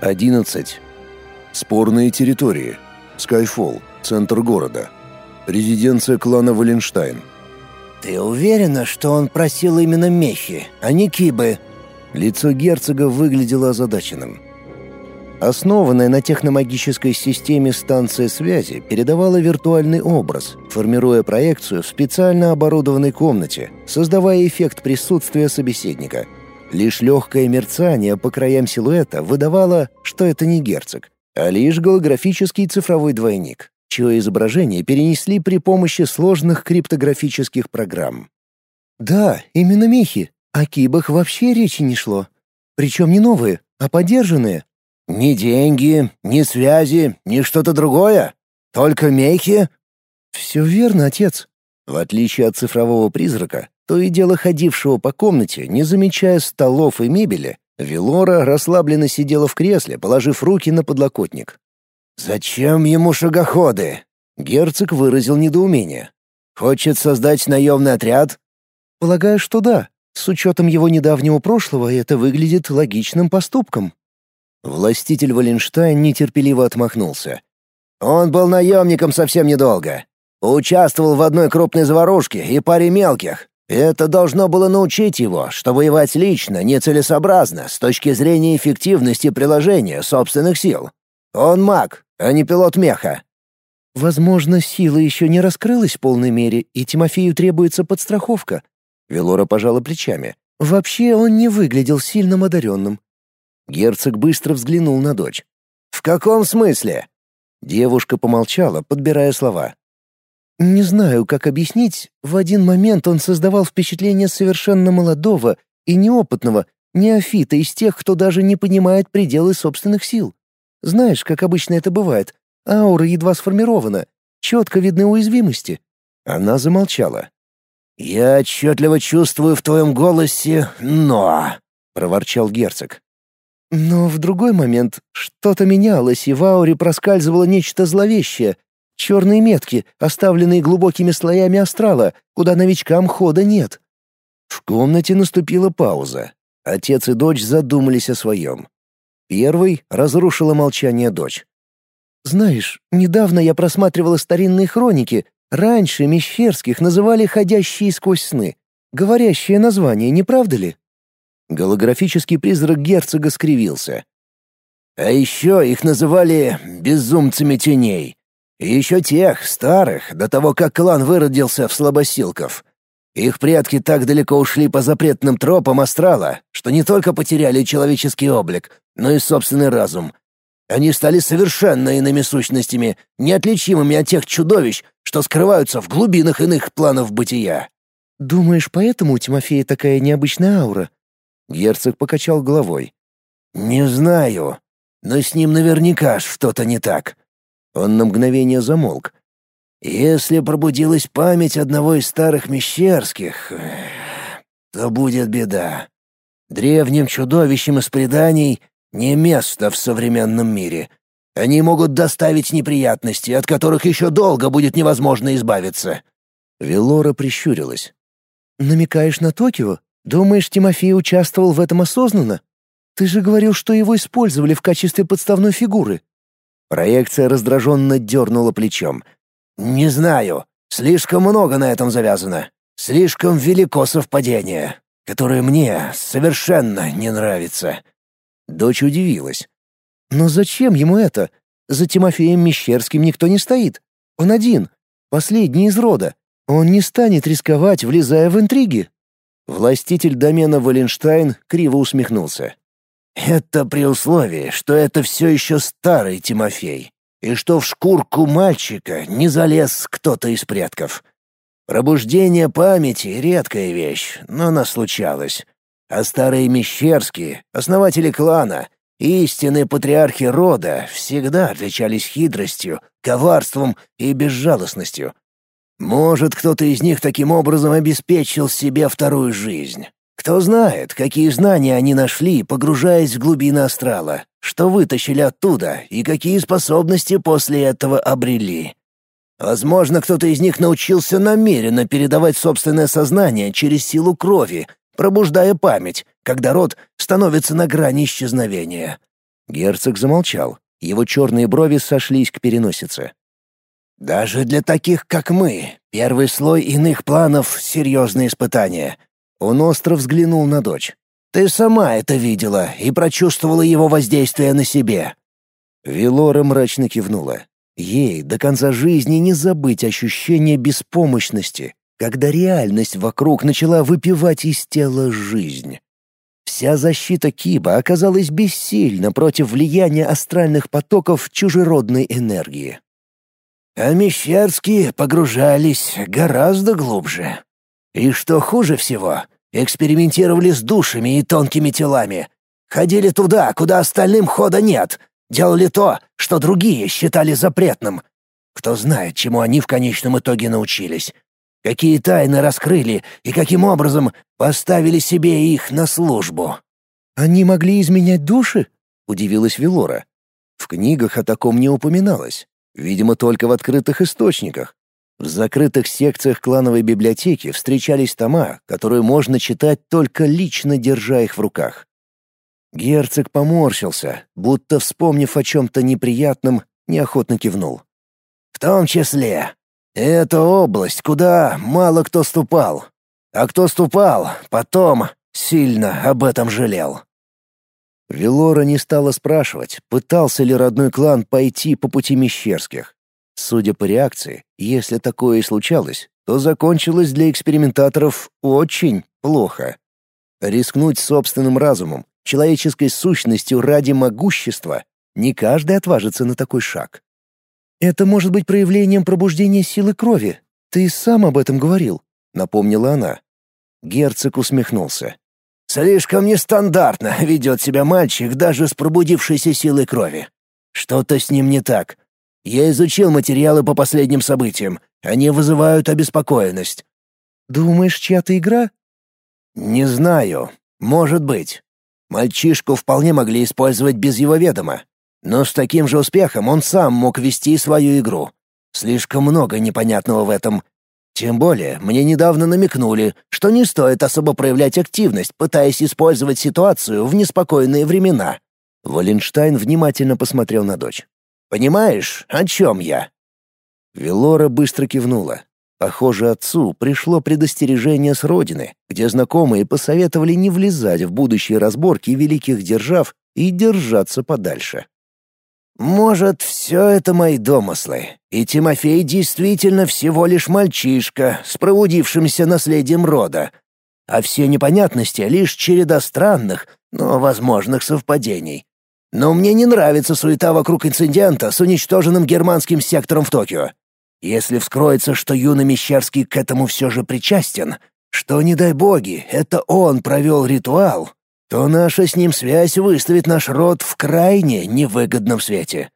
11. Спорные территории. Скайфолл, центр города. Резиденция клана Валенштайн. «Ты уверена, что он просил именно мехи, а не кибы?» Лицо герцога выглядело озадаченным. Основанная на техномагической системе станция связи передавала виртуальный образ, формируя проекцию в специально оборудованной комнате, создавая эффект присутствия собеседника. Лишь легкое мерцание по краям силуэта выдавало, что это не герцог, а лишь голографический цифровой двойник, чье изображение перенесли при помощи сложных криптографических программ. «Да, именно мехи. О кибах вообще речи не шло. Причем не новые, а подержанные. «Ни деньги, ни связи, ни что-то другое? Только мехи?» «Все верно, отец». В отличие от цифрового призрака, то и дело ходившего по комнате, не замечая столов и мебели, Велора расслабленно сидела в кресле, положив руки на подлокотник. «Зачем ему шагоходы?» Герцог выразил недоумение. «Хочет создать наемный отряд?» «Полагаю, что да. С учетом его недавнего прошлого это выглядит логичным поступком». Властитель Валенштайн нетерпеливо отмахнулся. «Он был наемником совсем недолго. Участвовал в одной крупной заварушке и паре мелких. Это должно было научить его, что воевать лично нецелесообразно с точки зрения эффективности приложения собственных сил. Он маг, а не пилот меха». «Возможно, сила еще не раскрылась в полной мере, и Тимофею требуется подстраховка». Велора пожала плечами. «Вообще он не выглядел сильно одаренным. Герцог быстро взглянул на дочь. «В каком смысле?» Девушка помолчала, подбирая слова. «Не знаю, как объяснить. В один момент он создавал впечатление совершенно молодого и неопытного, неофита из тех, кто даже не понимает пределы собственных сил. Знаешь, как обычно это бывает, аура едва сформирована, четко видны уязвимости». Она замолчала. «Я отчетливо чувствую в твоем голосе «но», — проворчал герцог. Но в другой момент что-то менялось, и в ауре проскальзывало нечто зловещее. Черные метки, оставленные глубокими слоями астрала, куда новичкам хода нет. В комнате наступила пауза. Отец и дочь задумались о своем. Первый разрушила молчание дочь. «Знаешь, недавно я просматривала старинные хроники. Раньше Мещерских называли «ходящие сквозь сны». Говорящее название, не правда ли?» Голографический призрак герцога скривился. А еще их называли «безумцами теней». И еще тех, старых, до того, как клан выродился в слабосилков. Их предки так далеко ушли по запретным тропам астрала, что не только потеряли человеческий облик, но и собственный разум. Они стали совершенно иными сущностями, неотличимыми от тех чудовищ, что скрываются в глубинах иных планов бытия. «Думаешь, поэтому у Тимофея такая необычная аура?» Герцог покачал головой. «Не знаю, но с ним наверняка что-то не так». Он на мгновение замолк. «Если пробудилась память одного из старых Мещерских, то будет беда. Древним чудовищам из преданий не место в современном мире. Они могут доставить неприятности, от которых еще долго будет невозможно избавиться». Велора прищурилась. «Намекаешь на Токио?» Думаешь, Тимофей участвовал в этом осознанно? Ты же говорил, что его использовали в качестве подставной фигуры». Проекция раздраженно дернула плечом. «Не знаю. Слишком много на этом завязано. Слишком велико совпадение, которое мне совершенно не нравится». Дочь удивилась. «Но зачем ему это? За Тимофеем Мещерским никто не стоит. Он один, последний из рода. Он не станет рисковать, влезая в интриги». Властитель домена Валенштайн криво усмехнулся. «Это при условии, что это все еще старый Тимофей, и что в шкурку мальчика не залез кто-то из предков. Пробуждение памяти — редкая вещь, но она случалась. А старые Мещерские, основатели клана, истинные патриархи рода всегда отличались хитростью, коварством и безжалостностью. Может, кто-то из них таким образом обеспечил себе вторую жизнь. Кто знает, какие знания они нашли, погружаясь в глубины астрала, что вытащили оттуда и какие способности после этого обрели. Возможно, кто-то из них научился намеренно передавать собственное сознание через силу крови, пробуждая память, когда род становится на грани исчезновения. Герцог замолчал. Его черные брови сошлись к переносице. «Даже для таких, как мы, первый слой иных планов — серьезное испытание». Он остро взглянул на дочь. «Ты сама это видела и прочувствовала его воздействие на себе». Велора мрачно кивнула. Ей до конца жизни не забыть ощущение беспомощности, когда реальность вокруг начала выпивать из тела жизнь. Вся защита Киба оказалась бессильна против влияния астральных потоков чужеродной энергии. А Мещерские погружались гораздо глубже. И что хуже всего, экспериментировали с душами и тонкими телами. Ходили туда, куда остальным хода нет. Делали то, что другие считали запретным. Кто знает, чему они в конечном итоге научились. Какие тайны раскрыли и каким образом поставили себе их на службу. «Они могли изменять души?» — удивилась Велора. В книгах о таком не упоминалось. Видимо, только в открытых источниках. В закрытых секциях клановой библиотеки встречались тома, которые можно читать только лично держа их в руках. Герцог поморщился, будто вспомнив о чем-то неприятном, неохотно кивнул. «В том числе. Это область, куда мало кто ступал. А кто ступал, потом сильно об этом жалел». Велора не стала спрашивать, пытался ли родной клан пойти по пути Мещерских. Судя по реакции, если такое и случалось, то закончилось для экспериментаторов очень плохо. Рискнуть собственным разумом, человеческой сущностью ради могущества не каждый отважится на такой шаг. «Это может быть проявлением пробуждения силы крови. Ты сам об этом говорил», — напомнила она. Герцог усмехнулся. Слишком нестандартно ведет себя мальчик даже с пробудившейся силой крови. Что-то с ним не так. Я изучил материалы по последним событиям. Они вызывают обеспокоенность. Думаешь, чья-то игра? Не знаю. Может быть. Мальчишку вполне могли использовать без его ведома. Но с таким же успехом он сам мог вести свою игру. Слишком много непонятного в этом, тем более, мне недавно намекнули, что не стоит особо проявлять активность, пытаясь использовать ситуацию в неспокойные времена. Валенштайн внимательно посмотрел на дочь. «Понимаешь, о чем я?» Велора быстро кивнула. Похоже, отцу пришло предостережение с родины, где знакомые посоветовали не влезать в будущие разборки великих держав и держаться подальше. Может, все это мои домыслы, и Тимофей действительно всего лишь мальчишка с пробудившимся наследием рода, а все непонятности — лишь череда странных, но возможных совпадений. Но мне не нравится суета вокруг инцидента с уничтоженным германским сектором в Токио. Если вскроется, что юный Мещерский к этому все же причастен, что, не дай боги, это он провел ритуал, то наша с ним связь выставит наш род в крайне невыгодном свете.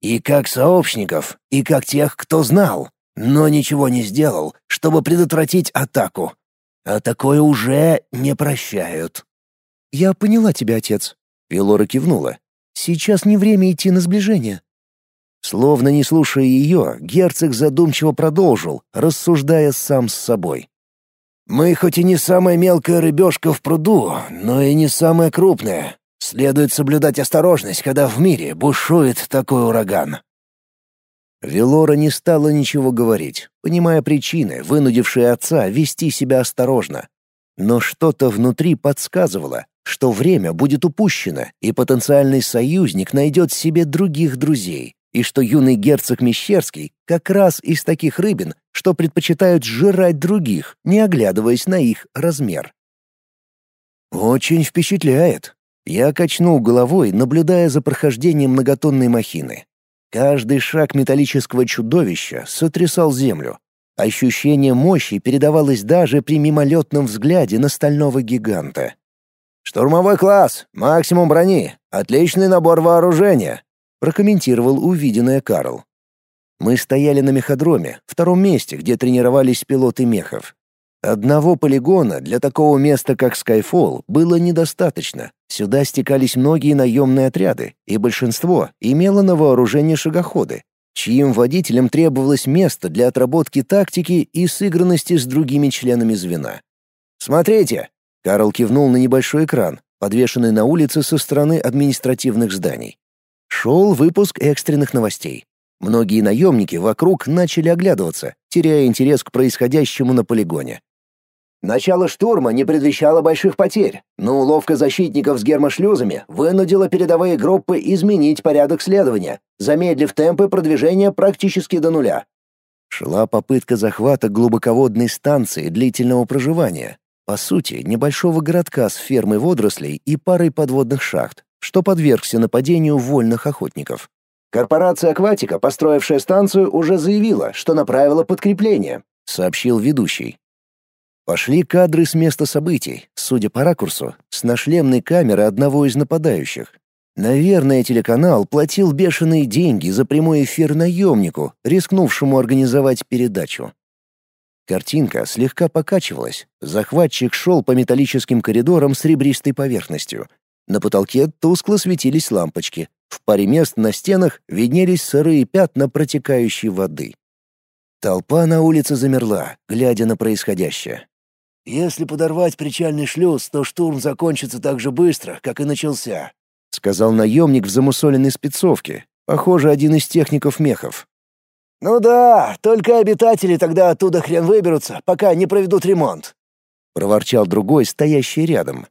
И как сообщников, и как тех, кто знал, но ничего не сделал, чтобы предотвратить атаку. А такое уже не прощают. «Я поняла тебя, отец», — Велора кивнула. «Сейчас не время идти на сближение». Словно не слушая ее, герцог задумчиво продолжил, рассуждая сам с собой. Мы хоть и не самая мелкая рыбешка в пруду, но и не самая крупная. Следует соблюдать осторожность, когда в мире бушует такой ураган». Велора не стала ничего говорить, понимая причины, вынудившие отца вести себя осторожно. Но что-то внутри подсказывало, что время будет упущено, и потенциальный союзник найдет себе других друзей, и что юный герцог Мещерский как раз из таких рыбин, что предпочитают жрать других, не оглядываясь на их размер. Очень впечатляет. Я качнул головой, наблюдая за прохождением многотонной махины. Каждый шаг металлического чудовища сотрясал землю. Ощущение мощи передавалось даже при мимолетном взгляде на стального гиганта. «Штурмовой класс, максимум брони, отличный набор вооружения, прокомментировал увиденное Карл. Мы стояли на меходроме, втором месте, где тренировались пилоты мехов. Одного полигона для такого места, как Skyfall, было недостаточно. Сюда стекались многие наемные отряды, и большинство имело на вооружении шагоходы, чьим водителям требовалось место для отработки тактики и сыгранности с другими членами звена. «Смотрите!» — Карл кивнул на небольшой экран, подвешенный на улице со стороны административных зданий. Шел выпуск экстренных новостей. Многие наемники вокруг начали оглядываться, теряя интерес к происходящему на полигоне. Начало штурма не предвещало больших потерь, но уловка защитников с гермошлюзами вынудила передовые группы изменить порядок следования, замедлив темпы продвижения практически до нуля. Шла попытка захвата глубоководной станции длительного проживания, по сути, небольшого городка с фермой водорослей и парой подводных шахт, что подвергся нападению вольных охотников. Корпорация «Акватика», построившая станцию, уже заявила, что направила подкрепление, сообщил ведущий. Пошли кадры с места событий, судя по ракурсу, с нашлемной камеры одного из нападающих. Наверное, телеканал платил бешеные деньги за прямой эфир наемнику, рискнувшему организовать передачу. Картинка слегка покачивалась. Захватчик шел по металлическим коридорам с ребристой поверхностью. На потолке тускло светились лампочки. В паре мест на стенах виднелись сырые пятна протекающей воды. Толпа на улице замерла, глядя на происходящее. «Если подорвать причальный шлюз, то штурм закончится так же быстро, как и начался», — сказал наемник в замусоленной спецовке, похоже, один из техников мехов. «Ну да, только обитатели тогда оттуда хрен выберутся, пока не проведут ремонт», — проворчал другой, стоящий рядом.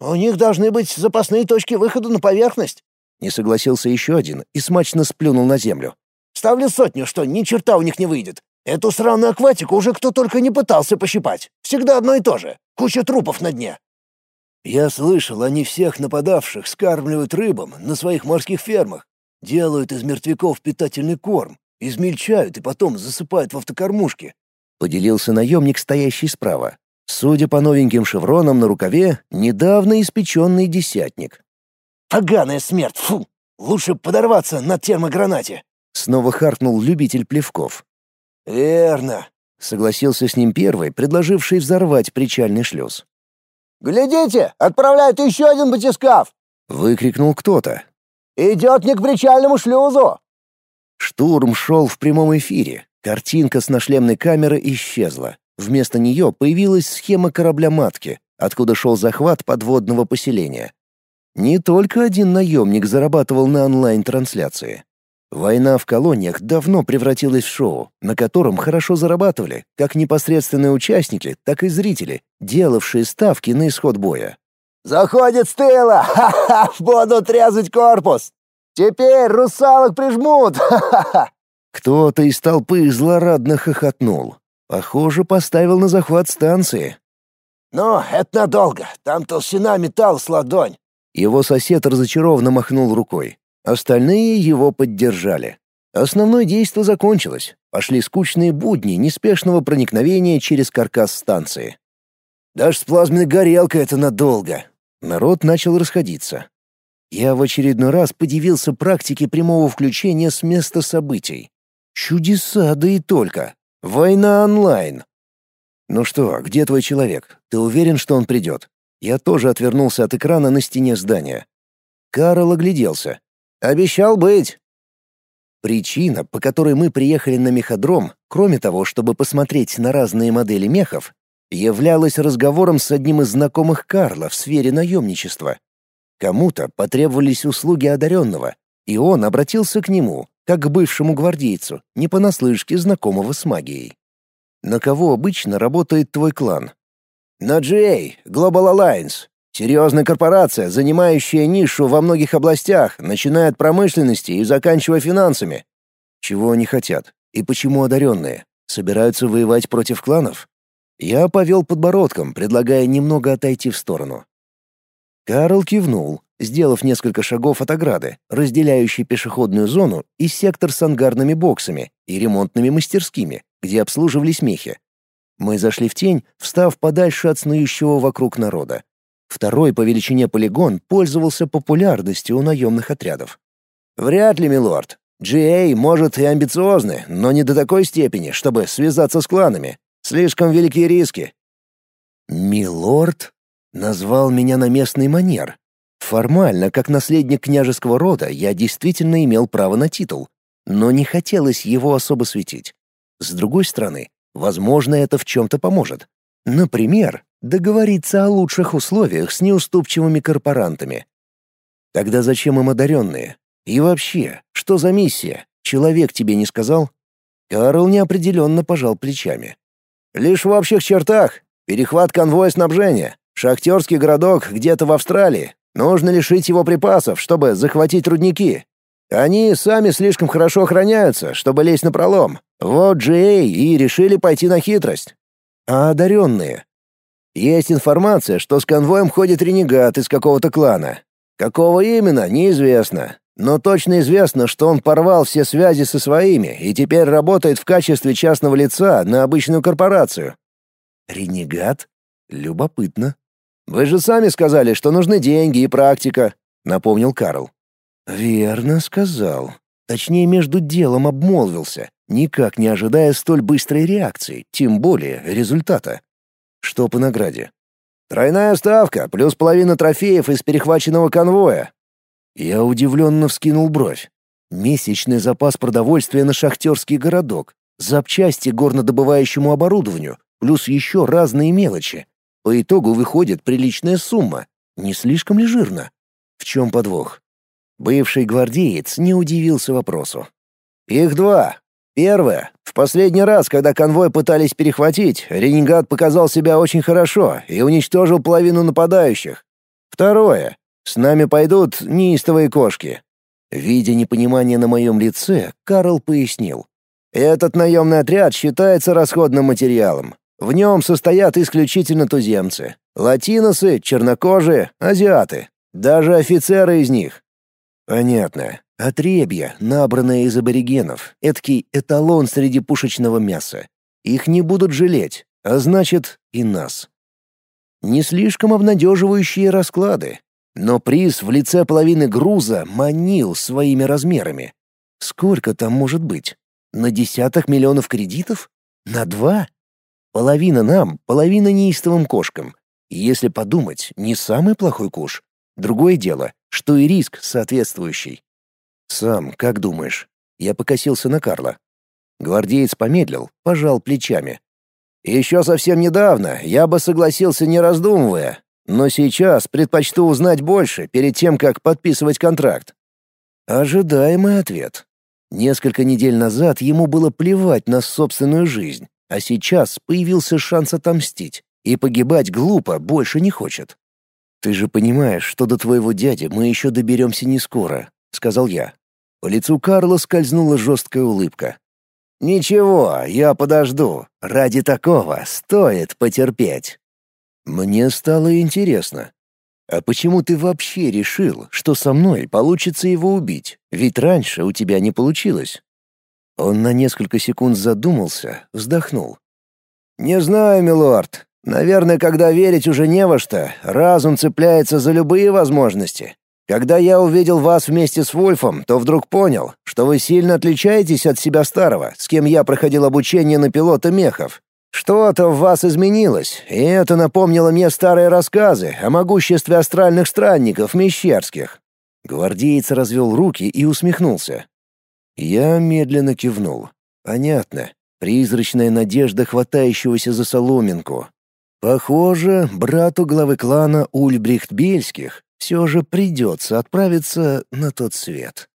«У них должны быть запасные точки выхода на поверхность», — не согласился еще один и смачно сплюнул на землю. «Ставлю сотню, что ни черта у них не выйдет. Эту сраную акватику уже кто только не пытался пощипать. Всегда одно и то же. Куча трупов на дне. Я слышал, они всех нападавших скармливают рыбам на своих морских фермах. Делают из мертвяков питательный корм, измельчают и потом засыпают в автокормушки. Поделился наемник, стоящий справа. Судя по новеньким шевронам на рукаве, недавно испеченный десятник. «Поганая смерть! Фу! Лучше подорваться на термогранате!» Снова харкнул любитель плевков. «Верно», — согласился с ним первый, предложивший взорвать причальный шлюз. «Глядите, отправляют еще один батискаф!» — выкрикнул кто-то. «Идет не к причальному шлюзу!» Штурм шел в прямом эфире. Картинка с нашлемной камеры исчезла. Вместо нее появилась схема корабля-матки, откуда шел захват подводного поселения. Не только один наемник зарабатывал на онлайн-трансляции. Война в колониях давно превратилась в шоу, на котором хорошо зарабатывали как непосредственные участники, так и зрители, делавшие ставки на исход боя. «Заходит с тыла! Ха-ха! Будут резать корпус! Теперь русалок прижмут! Ха-ха-ха!» Кто-то из толпы злорадно хохотнул. Похоже, поставил на захват станции. «Но это надолго. Там толщина металла с ладонь». Его сосед разочарованно махнул рукой. Остальные его поддержали. Основное действо закончилось. Пошли скучные будни неспешного проникновения через каркас станции. Даже с плазменной горелкой это надолго. Народ начал расходиться. Я в очередной раз подивился практике прямого включения с места событий. Чудеса, да и только. Война онлайн. Ну что, где твой человек? Ты уверен, что он придет? Я тоже отвернулся от экрана на стене здания. Карл огляделся. Обещал быть. Причина, по которой мы приехали на меходром, кроме того, чтобы посмотреть на разные модели мехов, являлась разговором с одним из знакомых Карла в сфере наемничества. Кому-то потребовались услуги одаренного, и он обратился к нему, как к бывшему гвардейцу, не понаслышке знакомого с магией. На кого обычно работает твой клан? На GA, Global Alliance. Серьезная корпорация, занимающая нишу во многих областях, начиная от промышленности и заканчивая финансами. Чего они хотят? И почему одаренные? Собираются воевать против кланов? Я повел подбородком, предлагая немного отойти в сторону. Карл кивнул, сделав несколько шагов от ограды, разделяющей пешеходную зону и сектор с ангарными боксами и ремонтными мастерскими, где обслуживались мехи. Мы зашли в тень, встав подальше от снующего вокруг народа. Второй по величине полигон пользовался популярностью у наемных отрядов. «Вряд ли, милорд. GA, может, и амбициозны, но не до такой степени, чтобы связаться с кланами. Слишком великие риски». «Милорд?» Назвал меня на местный манер. Формально, как наследник княжеского рода, я действительно имел право на титул, но не хотелось его особо светить. С другой стороны, возможно, это в чем-то поможет. Например, договориться о лучших условиях с неуступчивыми корпорантами. Тогда зачем им одаренные? И вообще, что за миссия? Человек тебе не сказал? Карл неопределенно пожал плечами. Лишь в общих чертах. Перехват конвоя снабжения. Шахтерский городок где-то в Австралии. Нужно лишить его припасов, чтобы захватить рудники. Они сами слишком хорошо охраняются, чтобы лезть на пролом. Вот GA и решили пойти на хитрость. А одаренные? Есть информация, что с конвоем ходит ренегат из какого-то клана. Какого именно, неизвестно. Но точно известно, что он порвал все связи со своими и теперь работает в качестве частного лица на обычную корпорацию. Ренегат? Любопытно. Вы же сами сказали, что нужны деньги и практика, напомнил Карл. Верно сказал. Точнее, между делом обмолвился, никак не ожидая столь быстрой реакции, тем более результата. Что по награде? Тройная ставка, плюс половина трофеев из перехваченного конвоя. Я удивленно вскинул бровь. Месячный запас продовольствия на шахтерский городок, запчасти горнодобывающему оборудованию, плюс еще разные мелочи. По итогу выходит приличная сумма. Не слишком ли жирно? В чем подвох? Бывший гвардеец не удивился вопросу. «Их два. Первое. В последний раз, когда конвой пытались перехватить, ренегат показал себя очень хорошо и уничтожил половину нападающих. Второе. С нами пойдут неистовые кошки». Видя непонимание на моем лице, Карл пояснил. «Этот наемный отряд считается расходным материалом. В нем состоят исключительно туземцы. Латиносы, чернокожие, азиаты. Даже офицеры из них. Понятно. Отребья, набранные из аборигенов, эдакий эталон среди пушечного мяса. Их не будут жалеть, а значит и нас. Не слишком обнадеживающие расклады, но приз в лице половины груза манил своими размерами. Сколько там может быть? На десяток миллионов кредитов? На два? Половина нам, половина неистовым кошкам. Если подумать, не самый плохой куш. Другое дело, что и риск соответствующий. Сам, как думаешь? Я покосился на Карла. Гвардеец помедлил, пожал плечами. Еще совсем недавно я бы согласился, не раздумывая, но сейчас предпочту узнать больше перед тем, как подписывать контракт. Ожидаемый ответ. Несколько недель назад ему было плевать на собственную жизнь, а сейчас появился шанс отомстить, и погибать глупо больше не хочет. «Ты же понимаешь, что до твоего дяди мы еще доберемся не скоро», — сказал я. По лицу Карла скользнула жесткая улыбка. «Ничего, я подожду. Ради такого стоит потерпеть». Мне стало интересно. «А почему ты вообще решил, что со мной получится его убить? Ведь раньше у тебя не получилось». Он на несколько секунд задумался, вздохнул. «Не знаю, милорд. Наверное, когда верить уже не во что, разум цепляется за любые возможности. Когда я увидел вас вместе с Вольфом, то вдруг понял, что вы сильно отличаетесь от себя старого, с кем я проходил обучение на пилота мехов. Что-то в вас изменилось, и это напомнило мне старые рассказы о могуществе астральных странников мещерских. Гвардеец развел руки и усмехнулся. Я медленно кивнул. Понятно. Призрачная надежда хватающегося за соломинку. Похоже, брату главы клана Ульбрихт Бельских все же придется отправиться на тот свет.